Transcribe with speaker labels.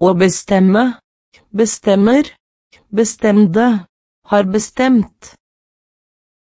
Speaker 1: Å bestemme, bestemmer, bestemde, har bestemt.